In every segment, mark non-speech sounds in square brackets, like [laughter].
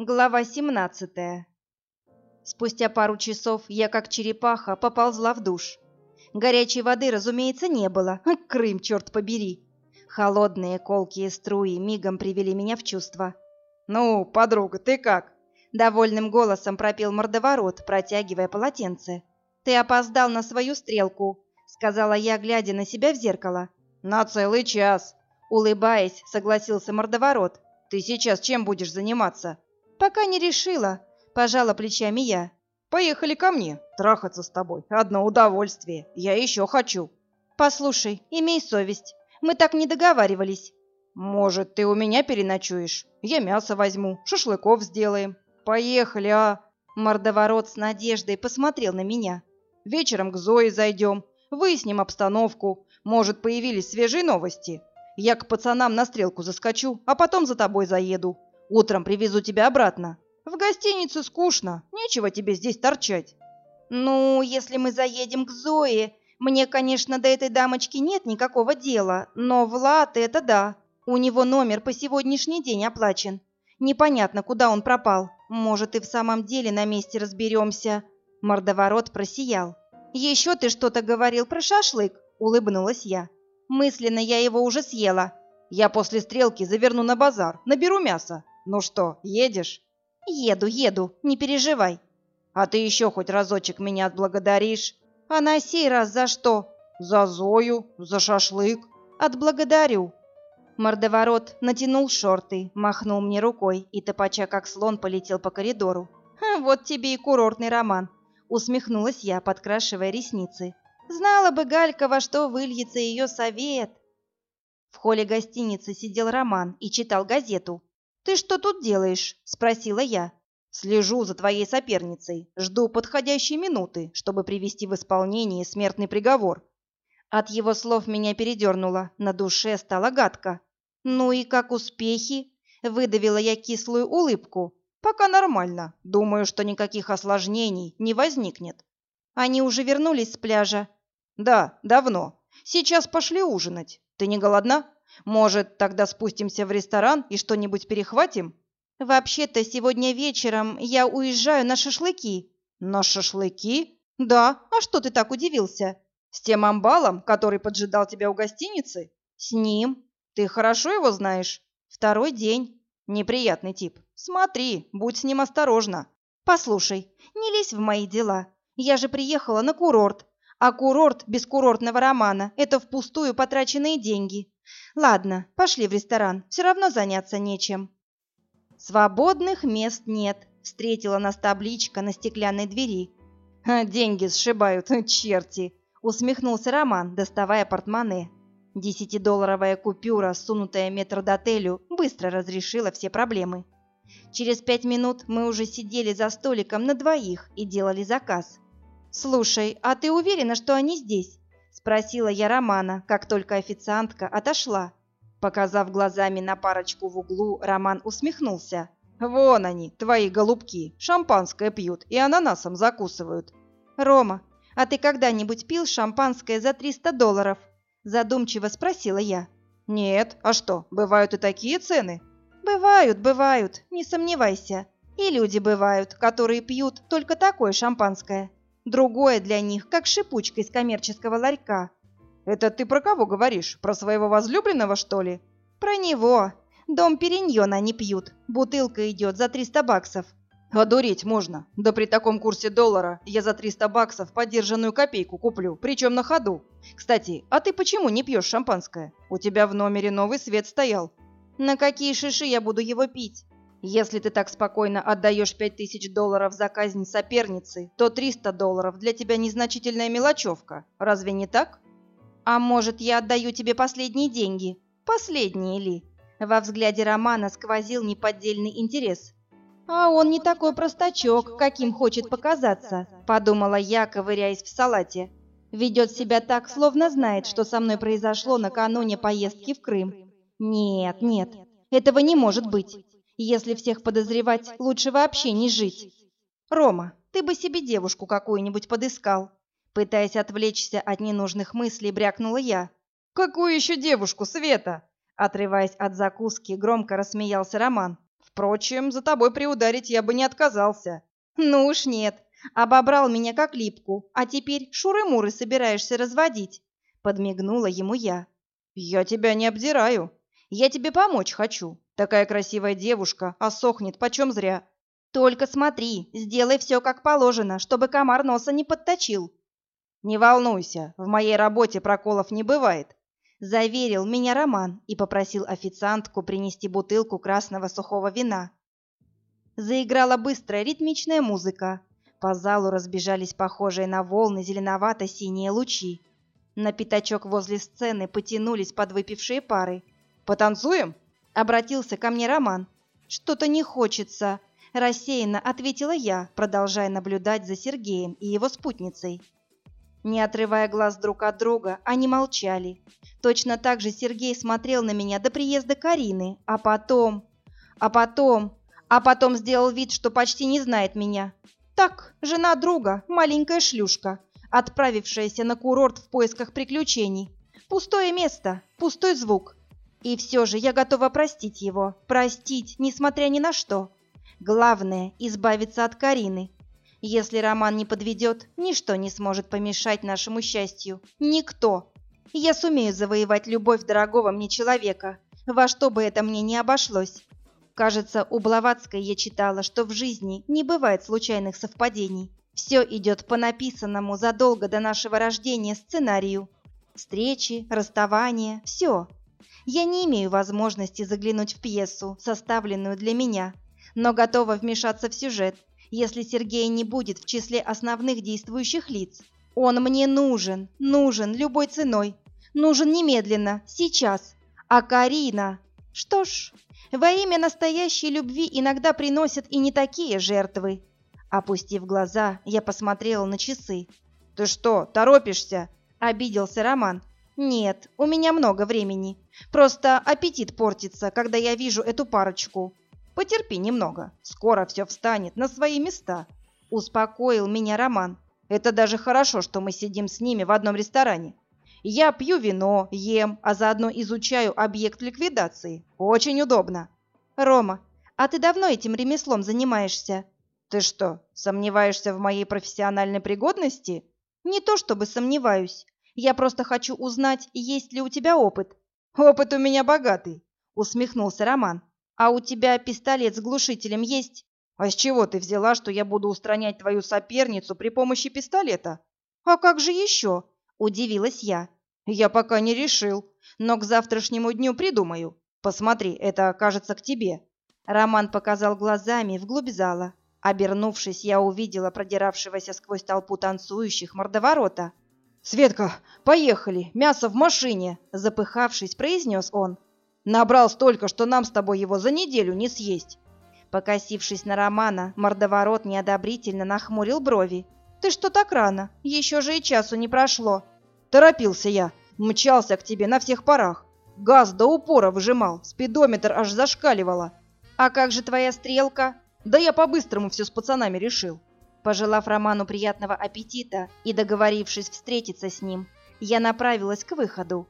Глава 17. Спустя пару часов я, как черепаха, поползла в душ. Горячей воды, разумеется, не было. Крым, черт побери. Холодные колкие струи мигом привели меня в чувство. «Ну, подруга, ты как?» Довольным голосом пропел мордоворот, протягивая полотенце. «Ты опоздал на свою стрелку», — сказала я, глядя на себя в зеркало. «На целый час», — улыбаясь, согласился мордоворот. «Ты сейчас чем будешь заниматься?» «Пока не решила», — пожала плечами я. «Поехали ко мне, трахаться с тобой. Одно удовольствие. Я еще хочу». «Послушай, имей совесть. Мы так не договаривались». «Может, ты у меня переночуешь? Я мясо возьму, шашлыков сделаем. Поехали, а?» Мордоворот с надеждой посмотрел на меня. «Вечером к Зое зайдем, выясним обстановку. Может, появились свежие новости. Я к пацанам на стрелку заскочу, а потом за тобой заеду. Утром привезу тебя обратно. В гостинице скучно, нечего тебе здесь торчать. Ну, если мы заедем к Зое, мне, конечно, до этой дамочки нет никакого дела, но Влад это да. У него номер по сегодняшний день оплачен. Непонятно, куда он пропал. Может, и в самом деле на месте разберемся. Мордоворот просиял. «Еще ты что-то говорил про шашлык?» — улыбнулась я. Мысленно я его уже съела. «Я после стрелки заверну на базар, наберу мясо. Ну что, едешь?» «Еду, еду, не переживай». «А ты еще хоть разочек меня отблагодаришь?» «А на сей раз за что?» «За Зою, за шашлык». «Отблагодарю». Мордоворот натянул шорты, махнул мне рукой и, топача как слон, полетел по коридору. «Вот тебе и курортный роман», — усмехнулась я, подкрашивая ресницы. «Знала бы Галька, во что выльется ее совет». В холле гостиницы сидел Роман и читал газету. «Ты что тут делаешь?» – спросила я. «Слежу за твоей соперницей. Жду подходящей минуты, чтобы привести в исполнение смертный приговор». От его слов меня передернуло, на душе стало гадко. «Ну и как успехи?» – выдавила я кислую улыбку. «Пока нормально. Думаю, что никаких осложнений не возникнет». «Они уже вернулись с пляжа?» «Да, давно. Сейчас пошли ужинать. Ты не голодна?» Может, тогда спустимся в ресторан и что-нибудь перехватим? Вообще-то сегодня вечером я уезжаю на шашлыки. На шашлыки? Да, а что ты так удивился? С тем амбалом, который поджидал тебя у гостиницы? С ним. Ты хорошо его знаешь? Второй день. Неприятный тип. Смотри, будь с ним осторожна. Послушай, не лезь в мои дела. Я же приехала на курорт, а курорт без курортного романа – это впустую потраченные деньги. Ладно, пошли в ресторан, все равно заняться нечем. Свободных мест нет, встретила нас табличка на стеклянной двери. Деньги сшибают, [laughs] черти, усмехнулся Роман, доставая портмоне. Десятидолларовая купюра, сунутая метрдотелю, быстро разрешила все проблемы. Через пять минут мы уже сидели за столиком на двоих и делали заказ. «Слушай, а ты уверена, что они здесь?» Спросила я Романа, как только официантка отошла. Показав глазами на парочку в углу, Роман усмехнулся. «Вон они, твои голубки, шампанское пьют и ананасом закусывают». «Рома, а ты когда-нибудь пил шампанское за 300 долларов?» Задумчиво спросила я. «Нет, а что, бывают и такие цены?» «Бывают, бывают, не сомневайся. И люди бывают, которые пьют только такое шампанское. Другое для них, как шипучка из коммерческого ларька. Это ты про кого говоришь? Про своего возлюбленного, что ли? Про него. Дом Периньон они пьют. Бутылка идет за 300 баксов. Одуреть можно. Да при таком курсе доллара я за 300 баксов подержанную копейку куплю, причем на ходу. Кстати, а ты почему не пьешь шампанское? У тебя в номере новый свет стоял. На какие шиши я буду его пить? Если ты так спокойно отдаешь пять тысяч долларов за казнь соперницы, то 300 долларов для тебя незначительная мелочевка. Разве не так? А может, я отдаю тебе последние деньги? Последние ли? Во взгляде Романа сквозил неподдельный интерес. А он не такой простачок, каким хочет показаться, подумала я, ковыряясь в салате. Ведет себя так, словно знает, что со мной произошло накануне поездки в Крым. Нет, нет, этого не может быть. Если всех подозревать, лучше вообще не жить. Рома, ты бы себе девушку какую-нибудь подыскал. Пытаясь отвлечься от ненужных мыслей, брякнула я. Какую еще девушку, Света? Отрываясь от закуски, громко рассмеялся Роман. Впрочем, за тобой приударить я бы не отказался. Ну уж нет, обобрал меня как липку, а теперь шуры-муры собираешься разводить. Подмигнула ему я. Я тебя не обдираю. Я тебе помочь хочу. Такая красивая девушка, а сохнет почем зря. Только смотри, сделай все как положено, чтобы комар носа не подточил. Не волнуйся, в моей работе проколов не бывает. Заверил меня Роман и попросил официантку принести бутылку красного сухого вина. Заиграла быстрая ритмичная музыка. По залу разбежались похожие на волны зеленовато-синие лучи. На пятачок возле сцены потянулись подвыпившие пары. «Потанцуем?» — обратился ко мне Роман. «Что-то не хочется», — рассеянно ответила я, продолжая наблюдать за Сергеем и его спутницей. Не отрывая глаз друг от друга, они молчали. Точно так же Сергей смотрел на меня до приезда Карины, а потом... А потом... А потом сделал вид, что почти не знает меня. Так, жена друга, маленькая шлюшка отправившаяся на курорт в поисках приключений. Пустое место, пустой звук. И все же я готова простить его, простить, несмотря ни на что. Главное – избавиться от Карины. Если Роман не подведет, ничто не сможет помешать нашему счастью. Никто. Я сумею завоевать любовь дорогого мне человека, во что бы это мне ни обошлось. Кажется, у Блаватской я читала, что в жизни не бывает случайных совпадений. Все идет по написанному задолго до нашего рождения сценарию. Встречи, расставания, все. Я не имею возможности заглянуть в пьесу, составленную для меня, но готова вмешаться в сюжет, если Сергей не будет в числе основных действующих лиц. Он мне нужен, нужен любой ценой, нужен немедленно, сейчас. А Карина... Что ж, во имя настоящей любви иногда приносят и не такие жертвы. Опустив глаза, я посмотрела на часы. «Ты что, торопишься?» — обиделся Роман. «Нет, у меня много времени. Просто аппетит портится, когда я вижу эту парочку». «Потерпи немного, скоро все встанет на свои места», — успокоил меня Роман. «Это даже хорошо, что мы сидим с ними в одном ресторане. Я пью вино, ем, а заодно изучаю объект ликвидации. Очень удобно». «Рома, а ты давно этим ремеслом занимаешься?» Ты что, сомневаешься в моей профессиональной пригодности? Не то чтобы сомневаюсь. Я просто хочу узнать, есть ли у тебя опыт. Опыт у меня богатый, усмехнулся Роман. А у тебя пистолет с глушителем есть? А с чего ты взяла, что я буду устранять твою соперницу при помощи пистолета? А как же еще? Удивилась я. Я пока не решил, но к завтрашнему дню придумаю. Посмотри, это кажется к тебе. Роман показал глазами вглубь зала. Обернувшись, я увидела продиравшегося сквозь толпу танцующих мордоворота. «Светка, поехали! Мясо в машине!» Запыхавшись, произнес он. «Набрал столько, что нам с тобой его за неделю не съесть!» Покосившись на Романа, мордоворот неодобрительно нахмурил брови. «Ты что так рано? Еще же и часу не прошло!» «Торопился я! Мчался к тебе на всех парах! Газ до упора выжимал, спидометр аж зашкаливало!» «А как же твоя стрелка?» Да я по-быстрому все с пацанами решил. Пожелав Роману приятного аппетита и договорившись встретиться с ним, я направилась к выходу.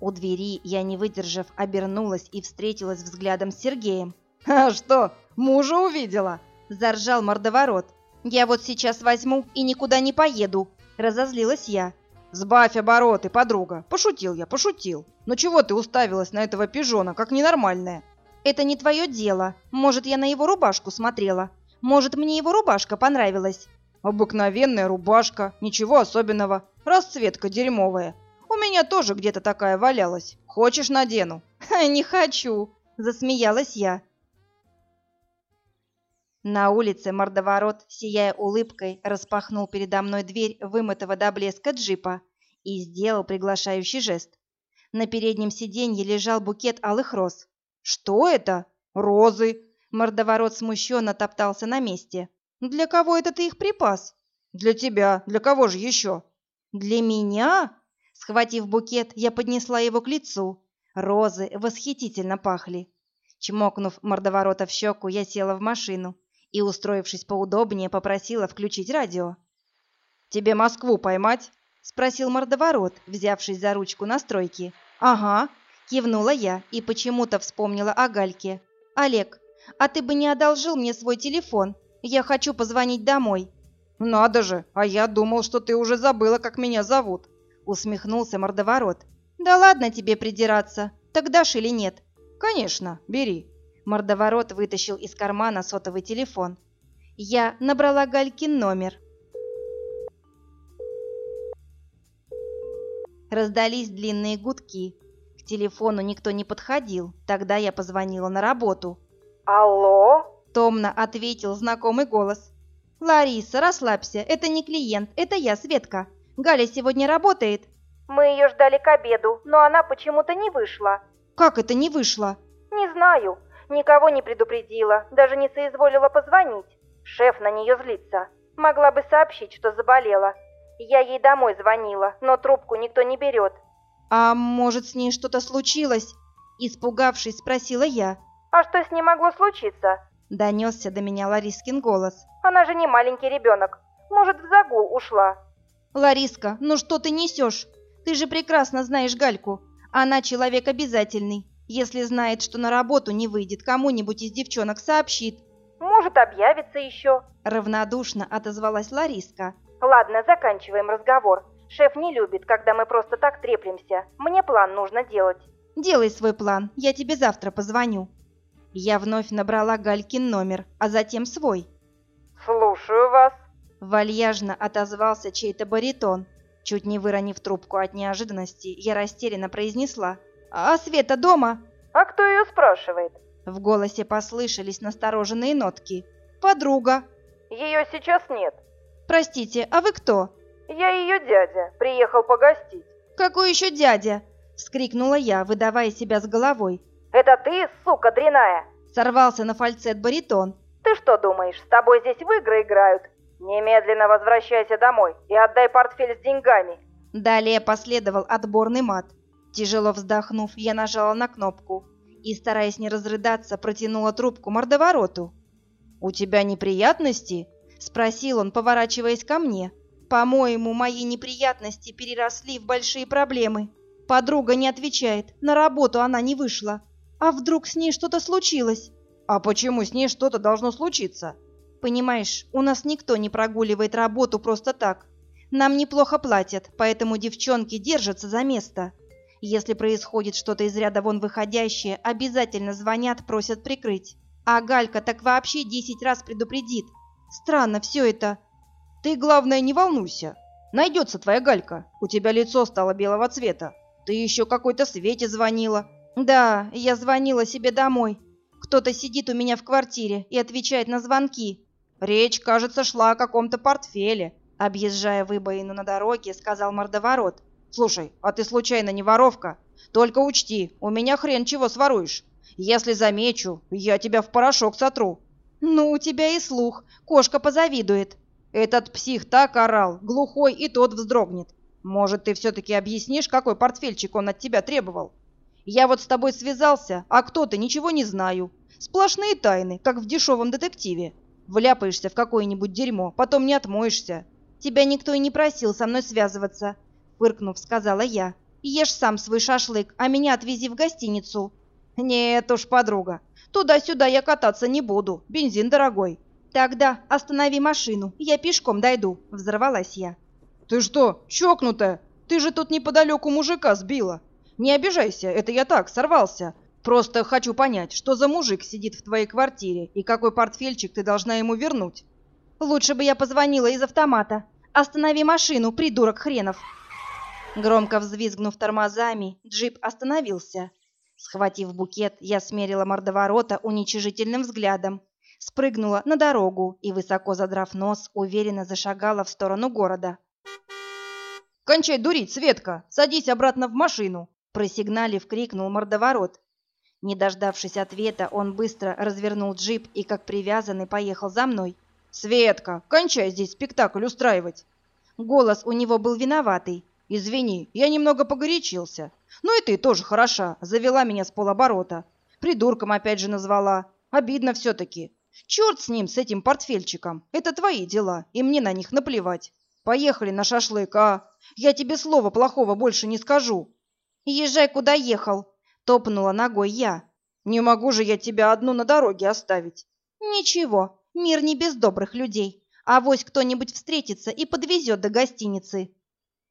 У двери я, не выдержав, обернулась и встретилась взглядом с Сергеем. «А что, мужа увидела?» – заржал мордоворот. «Я вот сейчас возьму и никуда не поеду», – разозлилась я. «Сбавь обороты, подруга. Пошутил я, пошутил. Но чего ты уставилась на этого пижона, как ненормальная?» Это не твое дело. Может, я на его рубашку смотрела. Может, мне его рубашка понравилась. Обыкновенная рубашка, ничего особенного. Расцветка дерьмовая. У меня тоже где-то такая валялась. Хочешь, надену? Не хочу, засмеялась я. На улице мордоворот, сияя улыбкой, распахнул передо мной дверь вымытого до блеска джипа и сделал приглашающий жест. На переднем сиденье лежал букет алых роз. «Что это?» «Розы!» Мордоворот смущенно топтался на месте. «Для кого это ты их припас?» «Для тебя. Для кого же еще?» «Для меня?» Схватив букет, я поднесла его к лицу. Розы восхитительно пахли. Чмокнув мордоворота в щеку, я села в машину и, устроившись поудобнее, попросила включить радио. «Тебе Москву поймать?» — спросил мордоворот, взявшись за ручку настройки. «Ага», Кивнула я и почему-то вспомнила о Гальке. «Олег, А ты бы не одолжил мне свой телефон? Я хочу позвонить домой». «Надо же, а я думал, что ты уже забыла, как меня зовут», — усмехнулся мордоворот. «Да ладно тебе придираться. Так дашь или нет?» «Конечно, бери». Мордоворот вытащил из кармана сотовый телефон. Я набрала Галькин номер. Раздались длинные гудки. К телефону никто не подходил. Тогда я позвонила на работу. «Алло?» – томно ответил знакомый голос. «Лариса, расслабься, это не клиент, это я, Светка. Галя сегодня работает?» «Мы ее ждали к обеду, но она почему-то не вышла». «Как это не вышла?» «Не знаю. Никого не предупредила, даже не соизволила позвонить. Шеф на нее злится. Могла бы сообщить, что заболела. Я ей домой звонила, но трубку никто не берет. «А может, с ней что-то случилось?» Испугавшись, спросила я. «А что с ней могло случиться?» Донесся до меня Ларискин голос. «Она же не маленький ребенок. Может, в загул ушла». «Лариска, ну что ты несешь? Ты же прекрасно знаешь Гальку. Она человек обязательный. Если знает, что на работу не выйдет, кому-нибудь из девчонок сообщит». «Может, объявится еще?» Равнодушно отозвалась Лариска. Ладно, заканчиваем разговор. Шеф не любит, когда мы просто так треплемся. Мне план нужно делать. Делай свой план, я тебе завтра позвоню. Я вновь набрала Галькин номер, а затем свой. Слушаю вас. Вальяжно отозвался чей-то баритон. Чуть не выронив трубку от неожиданности, я растерянно произнесла. «А Света дома?» «А кто ее спрашивает?» В голосе послышались настороженные нотки. «Подруга». «Ее сейчас нет. «Простите, а вы кто?» «Я ее дядя. Приехал погостить». «Какой еще дядя?» — вскрикнула я, выдавая себя с головой. «Это ты, сука дряная?» — сорвался на фальцет баритон. «Ты что думаешь, с тобой здесь в игры играют? Немедленно возвращайся домой и отдай портфель с деньгами». Далее последовал отборный мат. Тяжело вздохнув, я нажала на кнопку и, стараясь не разрыдаться, протянула трубку мордовороту. «У тебя неприятности?» Спросил он, поворачиваясь ко мне. По-моему, мои неприятности переросли в большие проблемы. Подруга не отвечает, на работу она не вышла. А вдруг с ней что-то случилось? А почему с ней что-то должно случиться? Понимаешь, у нас никто не прогуливает работу просто так. Нам неплохо платят, поэтому девчонки держатся за место. Если происходит что-то из ряда вон выходящее, обязательно звонят, просят прикрыть. А Галька так вообще десять раз предупредит, Странно все это. Ты, главное, не волнуйся. Найдется твоя галька. У тебя лицо стало белого цвета. Ты еще какой-то Свете звонила. Да, я звонила себе домой. Кто-то сидит у меня в квартире и отвечает на звонки. Речь, кажется, шла о каком-то портфеле. Объезжая выбоину на дороге, сказал мордоворот. Слушай, а ты случайно не воровка? Только учти, у меня хрен чего своруешь. Если замечу, я тебя в порошок сотру. «Ну, у тебя и слух. Кошка позавидует». Этот псих так орал, глухой и тот вздрогнет. Может, ты все-таки объяснишь, какой портфельчик он от тебя требовал? Я вот с тобой связался, а кто ты, ничего не знаю. Сплошные тайны, как в дешевом детективе. Вляпаешься в какое-нибудь дерьмо, потом не отмоешься. Тебя никто и не просил со мной связываться, фыркнув, сказала я. Ешь сам свой шашлык, а меня отвези в гостиницу. Нет уж, подруга, Туда-сюда я кататься не буду, бензин дорогой. Тогда останови машину, я пешком дойду, взорвалась я. Ты что, чокнутая? Ты же тут неподалеку мужика сбила. Не обижайся, это я так, сорвался. Просто хочу понять, что за мужик сидит в твоей квартире и какой портфельчик ты должна ему вернуть. Лучше бы я позвонила из автомата. Останови машину, придурок хренов. Громко взвизгнув тормозами, джип остановился. Схватив букет, я смерила мордоворота уничижительным взглядом, спрыгнула на дорогу и, высоко задрав нос, уверенно зашагала в сторону города. «Кончай дурить, Светка! Садись обратно в машину!» Просигналив, крикнул мордоворот. Не дождавшись ответа, он быстро развернул джип и, как привязанный, поехал за мной. «Светка, кончай здесь спектакль устраивать!» Голос у него был виноватый. «Извини, я немного погорячился. Ну и ты тоже хороша, завела меня с полоборота. Придурком опять же назвала. Обидно все-таки. Черт с ним, с этим портфельчиком. Это твои дела, и мне на них наплевать. Поехали на шашлык, а? Я тебе слова плохого больше не скажу. Езжай, куда ехал, топнула ногой я. Не могу же я тебя одну на дороге оставить. Ничего, мир не без добрых людей. А вось кто-нибудь встретится и подвезет до гостиницы.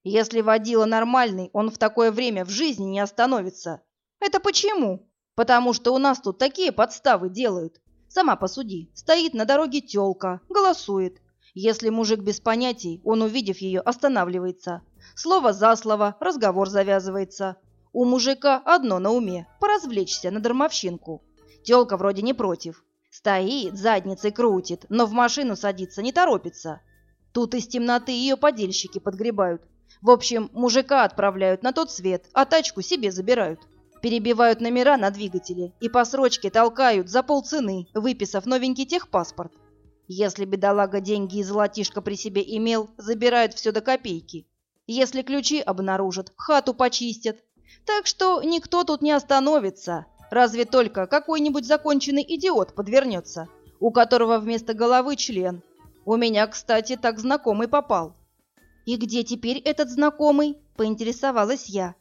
Если водила нормальный, он в такое время в жизни не остановится. Это почему? Потому что у нас тут такие подставы делают. Сама посуди, стоит на дороге тёлка, голосует. Если мужик без понятий, он, увидев ее, останавливается. Слово за слово, разговор завязывается. У мужика одно на уме – поразвлечься на дармовщинку. Тёлка вроде не против. Стоит, задницей крутит, но в машину садиться не торопится. Тут из темноты ее подельщики подгребают. В общем, мужика отправляют на тот свет, а тачку себе забирают. Перебивают номера на двигателе и по срочке толкают за полцены, выписав новенький техпаспорт. Если бедолага деньги и золотишко при себе имел, забирают все до копейки. Если ключи обнаружат, хату почистят. Так что никто тут не остановится. Разве только какой-нибудь законченный идиот подвернется, у которого вместо головы член. У меня, кстати, так знакомый попал. «И где теперь этот знакомый?» – поинтересовалась я.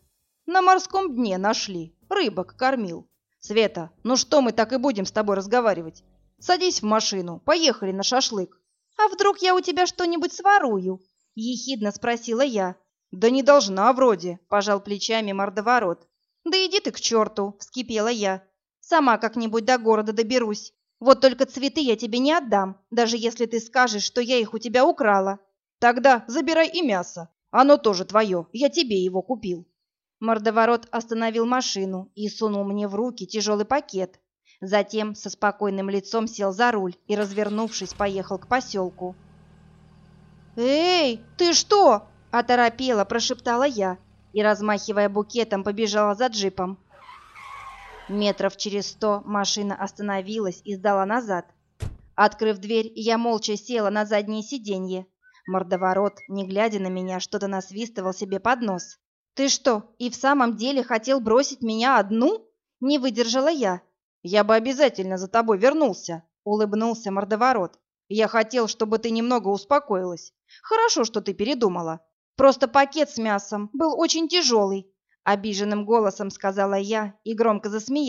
«На морском дне нашли. Рыбок кормил. Света, ну что мы так и будем с тобой разговаривать? Садись в машину, поехали на шашлык. А вдруг я у тебя что-нибудь сворую? Ехидно спросила я. Да не должна вроде, пожал плечами мордоворот. Да иди ты к черту, вскипела я. Сама как-нибудь до города доберусь. Вот только цветы я тебе не отдам, даже если ты скажешь, что я их у тебя украла. Тогда забирай и мясо. Оно тоже твое, я тебе его купил. Мордоворот остановил машину и сунул мне в руки тяжелый пакет, Затем со спокойным лицом сел за руль и, развернувшись, поехал к поселку. «Эй, ты что?» – оторопела, прошептала я и, размахивая букетом, побежала за джипом. Метров через сто машина остановилась и сдала назад. Открыв дверь, я молча села на заднее сиденье. Мордоворот, не глядя на меня, что-то насвистывал себе под нос. «Ты что, и в самом деле хотел бросить меня одну?» Не выдержала я «Я бы обязательно за тобой вернулся», — улыбнулся мордоворот. «Я хотел, чтобы ты немного успокоилась. Хорошо, что ты передумала. Просто пакет с мясом был очень тяжелый», — обиженным голосом сказала я и громко засмеялась.